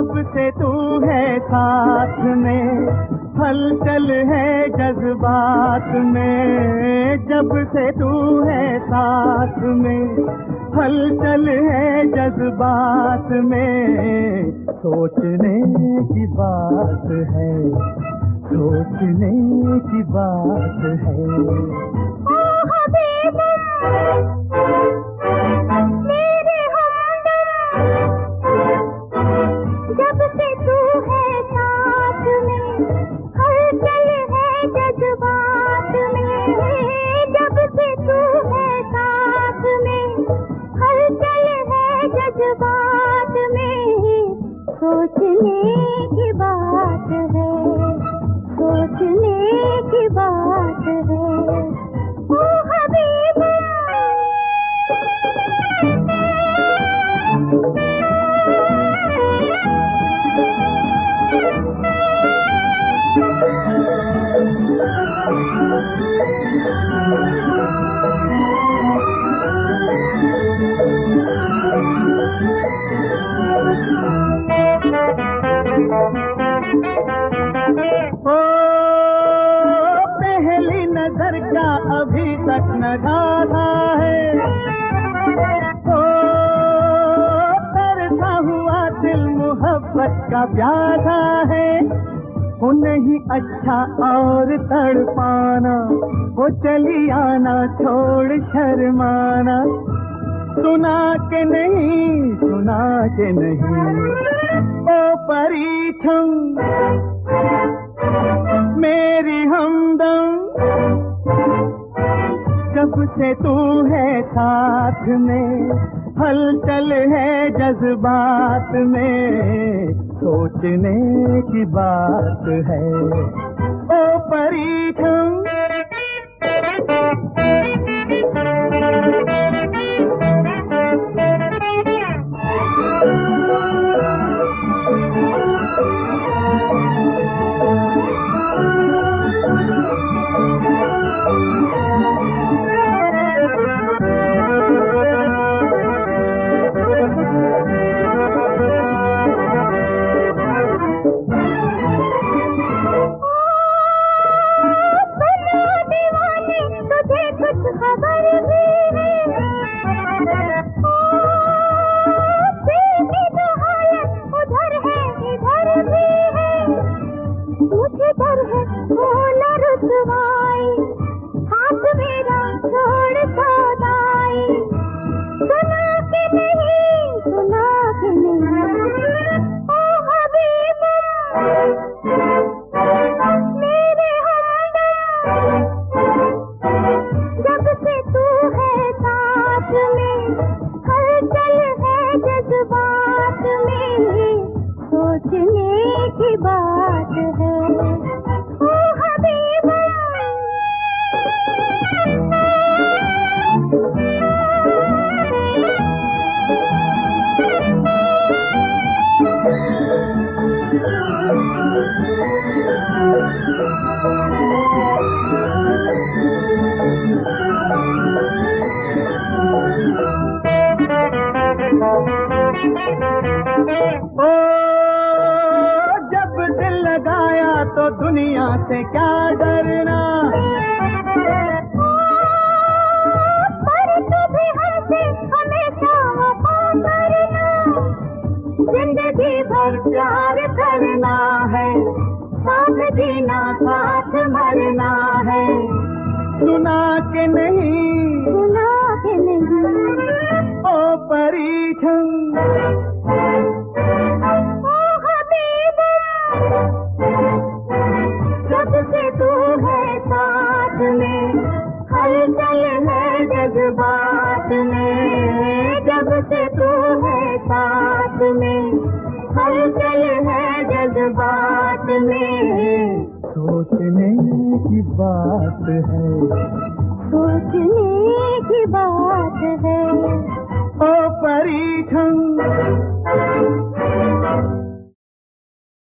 जब से तू है साथ में। हलचल है जज्बात में। जब से तू है साथ में हलचल है जज्बात में। सोचने की बात है, सोचने की बात है। सोचने की बात है सोचने की बात है। अभी तक नज़ारा है। ओ, तरसा हुआ दिल मोहब्बत का प्यासा है। वो नहीं अच्छा और तड़पाना वो चली आना छोड़ शर्माना। सुना के नहीं, सुना के नहीं, ओ परीक्षम मेरी जब से तू है साथ में, हलचल है जज्बात में, सोचने की बात है। ओ परीक्षम सोचने की बात दुनिया से क्या डरना? पर हमसे हमेशा वफा करना ज़िंदगी भर प्यार करना है। साथ जीना साथ मरना है। सुना के नहीं साथ है साथ में हलचल है जज्बात में। सोचने की बात है। सोचने की बात है। ओ परीक्षण